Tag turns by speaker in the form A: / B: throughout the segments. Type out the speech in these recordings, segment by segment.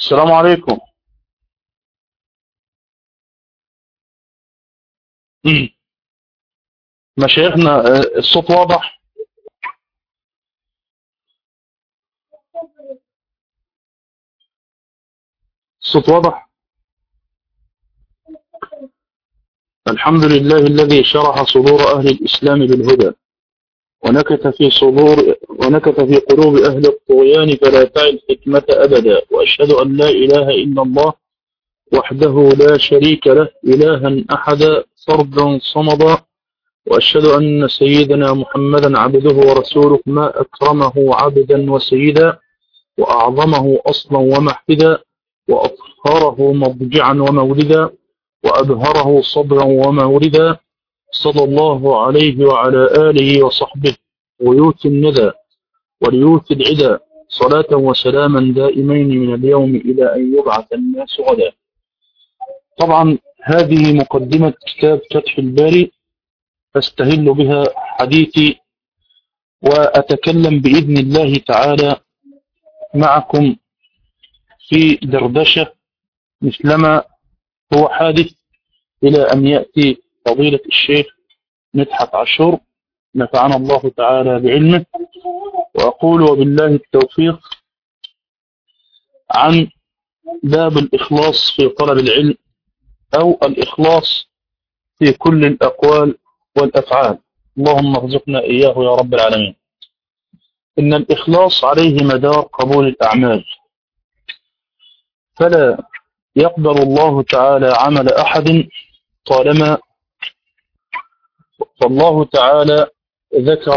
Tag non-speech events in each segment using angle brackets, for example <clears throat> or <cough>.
A: السلام عليكم. <clears throat> مشايخنا آه، الصوت واضح؟ الصوت واضح؟ الحمد لله الذي شرح صدور أهل الإسلام بالهدى. ونكت في صدور ونكت في قلوب أهل الطغيان فلا تعي الحكمة أبدا. وأشهد أن لا إله إلا الله وحده لا شريك له إلها أحدا فردا صمدا. وأشهد أن سيدنا محمدا عبده ورسوله ما أكرمه عبدا وسيدا وأعظمه أصلا ومحفدا وأطهره مضجعا ومولدا وأبهره صدرا وموردا صلى الله عليه وعلى آله وصحبه ويوت الندى وليوت العدا صلاة وسلاما دائمين من اليوم إلى أن يبعث الناس غدا. طبعا هذه مقدمة كتاب فتح الباري أستهل بها حديثي وأتكلم بإذن الله تعالى معكم في دردشة مثلما هو حادث إلى أن يأتي فضيلة الشيخ مدحت عاشور نفعنا الله تعالى بعلمه وأقول وبالله التوفيق عن باب الإخلاص في طلب العلم أو الإخلاص في كل الأقوال والأفعال. اللهم ارزقنا إياه يا رب العالمين. إن الإخلاص عليه مدار قبول الأعمال. فلا يقبل الله تعالى عمل أحد طالما فالله تعالى ذكر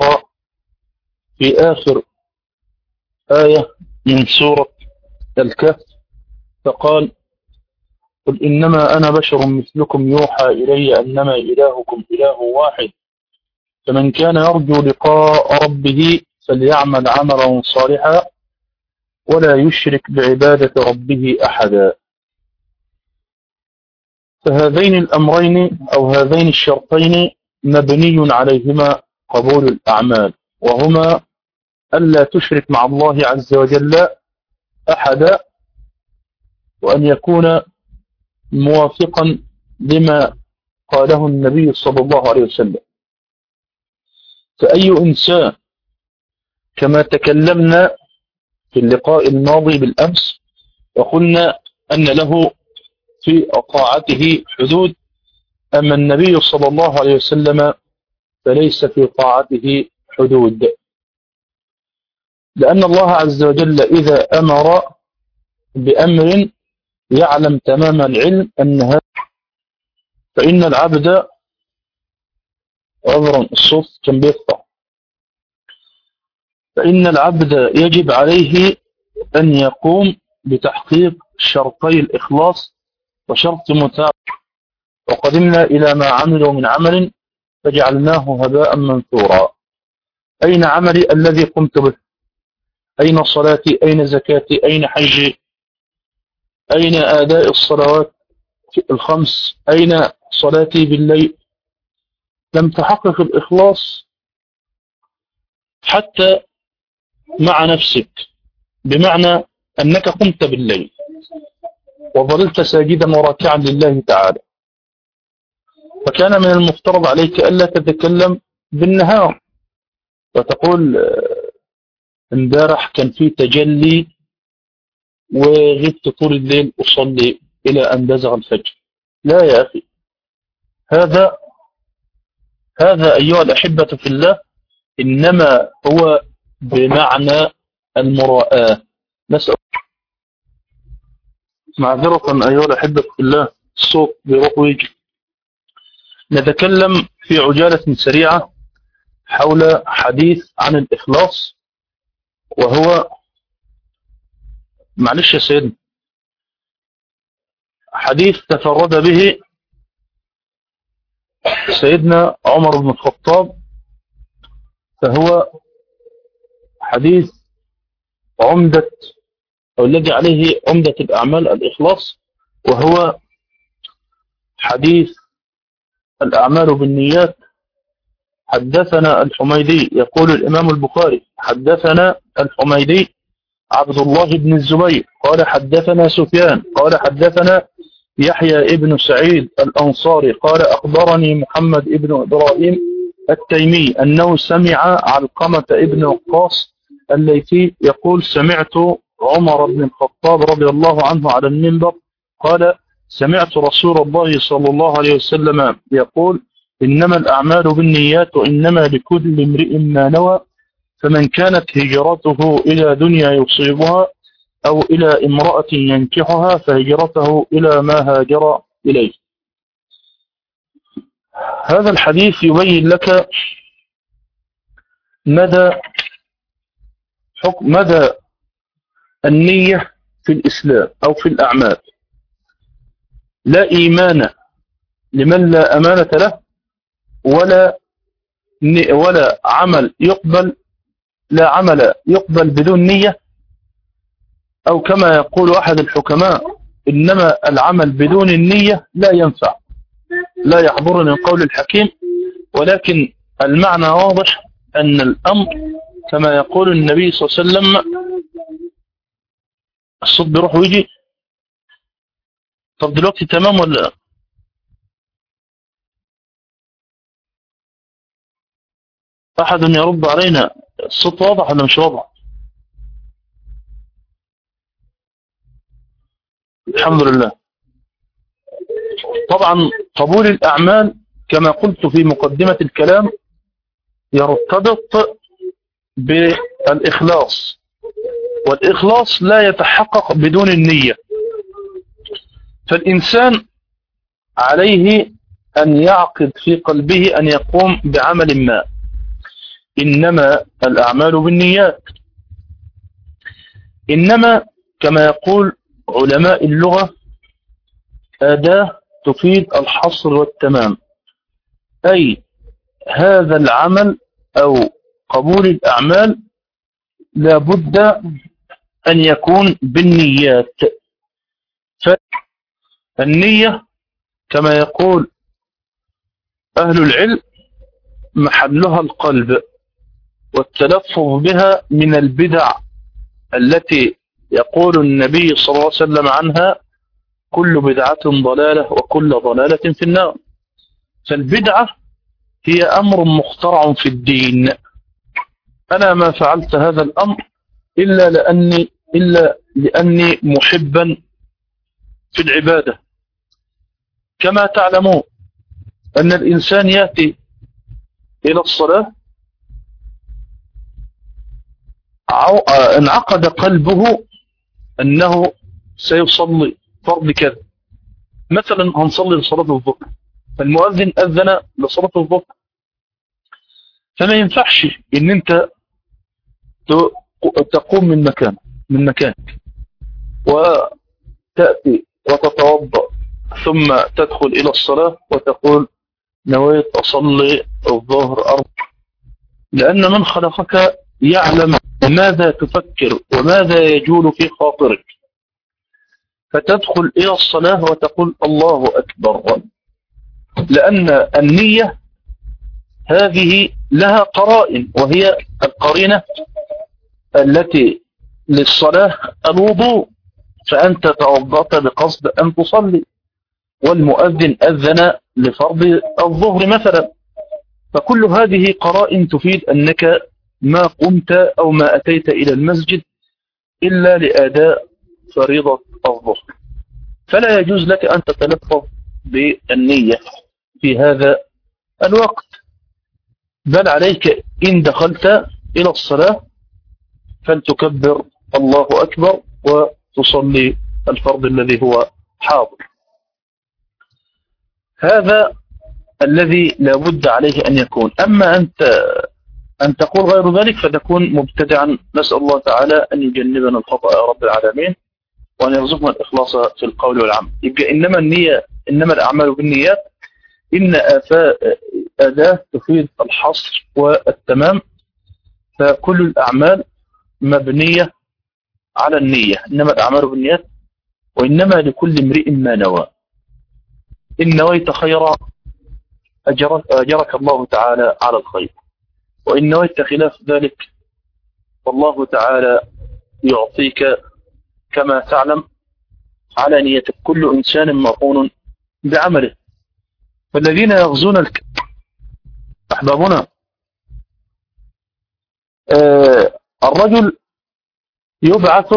A: في آخر آية من سورة الكهف فقال قل إنما أنا بشر مثلكم يوحى إلي أنما إلهكم إله واحد فمن كان يرجو لقاء ربه فليعمل عملا صالحا ولا يشرك بعبادة ربه أحدا. فهذين الأمرين أو هذين الشرطين مبني عليهما قبول الأعمال وهما ألا تشرك مع الله عز وجل أحدا وأن يكون موافقا لما قاله النبي صلى الله عليه وسلم. فأي إنسان كما تكلمنا في اللقاء الماضي بالأمس وقلنا أن له في طاعته حدود أما النبي صلى الله عليه وسلم فليس في طاعته حدود. لأن الله عز وجل إذا أمر بأمر يعلم تمام العلم أن هذا فإن العبد عذرا الصوت كان بيقطع فإن العبد يجب عليه أن يقوم بتحقيق شرطي الإخلاص وشرط متابعة. وقدمنا إلى ما عملوا من عمل فجعلناه هباء منثورا. أين عملي الذي قمت به؟ أين صلاتي؟ أين زكاتي؟ أين حجي؟ أين آداء الصلوات الخمس؟ أين صلاتي بالليل؟ لم تحقق الإخلاص حتى مع نفسك بمعنى أنك قمت بالليل وظللت ساجدا وراكعا لله تعالى. فكان من المفترض عليك ألا تتكلم بالنهار. وتقول امبارح كان في تجلي وغبت طول الليل أصلي إلى أن بزغ الفجر. لا يا أخي. هذا هذا أيها الأحبة في الله إنما هو بمعنى المراءة. نسأل معذرة أيها الأحبة في الله. الصوت بيروح ويجي نتكلم في عجالة سريعة حول حديث عن الإخلاص وهو معلش يا سيدنا حديث تفرد به سيدنا عمر بن الخطاب فهو حديث عمدة أو الذي عليه عمدة الأعمال الإخلاص وهو حديث الأعمال بالنيات. حدثنا الحميدي يقول الإمام البخاري حدثنا الحميدي عبد الله بن الزبير قال حدثنا سفيان قال حدثنا يحيى ابن سعيد الأنصاري قال أخبرني محمد ابن إبراهيم التيمي أنه سمع علقمة ابن وقاص الليثي يقول سمعت عمر بن الخطاب رضي الله عنه على المنبر قال سمعت رسول الله صلى الله عليه وسلم يقول إنما الأعمال بالنيات وإنما لكل امرئ ما نوى فمن كانت هجرته إلى دنيا يصيبها أو إلى امرأة ينكحها فهجرته إلى ما هاجر إليه. هذا الحديث يبين لك مدى حكم مدى النية في الإسلام أو في الأعمال. لا إيمان لمن لا أمانة له ولا ولا عمل يقبل لا عمل يقبل بدون نية. أو كما يقول أحد الحكماء إنما العمل بدون النية لا ينفع لا يحضرني القول الحكيم. ولكن المعنى واضح أن الأمر كما يقول النبي صلى الله عليه وسلم الصوت بيروح ويجي طب دلوقتي تمام ولا أحد يرد علينا الصوت واضح ولا مش واضح؟ الحمد لله. طبعا قبول الأعمال كما قلت في مقدمة الكلام يرتبط بالإخلاص والإخلاص لا يتحقق بدون النية. فالإنسان عليه أن يعقد في قلبه أن يقوم بعمل ما. إنما الأعمال بالنيات. إنما كما يقول علماء اللغة أداة تفيد الحصر والتمام. أي هذا العمل أو قبول الأعمال لابد أن يكون بالنيات. فالنية كما يقول أهل العلم محلها القلب والتلفظ بها من البدع التي يقول النبي صلى الله عليه وسلم عنها كل بدعة ضلالة وكل ضلالة في النار. فالبدعة هي أمر مخترع في الدين. أنا ما فعلت هذا الأمر إلا لأني, إلا لأني محبا في العبادة. كما تعلمون أن الإنسان يأتي إلى الصلاة انعقد قلبه أنه سيصلي فرض كذا. مثلا هنصلي لصلاة الظهر. فالمؤذن أذن لصلاة الظهر. فما ينفعش إن أنت تقوم من مكان من مكانك. وتأتي وتتوضأ. ثم تدخل إلى الصلاة وتقول نويت أصلي الظهر أرض لأن من خلقك يعلم ماذا تفكر وماذا يجول في خاطرك. فتدخل إلى الصلاة وتقول الله أكبر. لأن النية هذه لها قرائن وهي القرينة التي للصلاة الوضوء. فأنت توضأت بقصد أن تصلي. والمؤذن أذن لفرض الظهر مثلا. فكل هذه قرائن تفيد أنك ما قمت أو ما أتيت إلى المسجد إلا لأداء فريضة الظهر. فلا يجوز لك أن تتلفظ بالنية في هذا الوقت. بل عليك إن دخلت إلى الصلاة فلتكبر الله أكبر وتصلي الفرض الذي هو حاضر. هذا الذي لا بد عليه أن يكون. أما أنت أن تقول غير ذلك فتكون مبتدعا. نسأل الله تعالى أن يجنبنا الخطأ يا رب العالمين وأن يرزقنا الإخلاص في القول والعمل. يبقى إنما النية إنما الأعمال بالنيات. إن أداة تفيد الحصر والتمام. فكل الأعمال مبنية على النية. إنما الأعمال بالنيات وإنما لكل امرئ ما نوى. إن نويت خيرا أجرك, الله تعالى على الخير. وإن نويت خلاف ذلك والله تعالى يعطيك كما تعلم على نية كل إنسان مرهون بعمله. فالذين يغزون الك... أحبابنا آه الرجل يبعث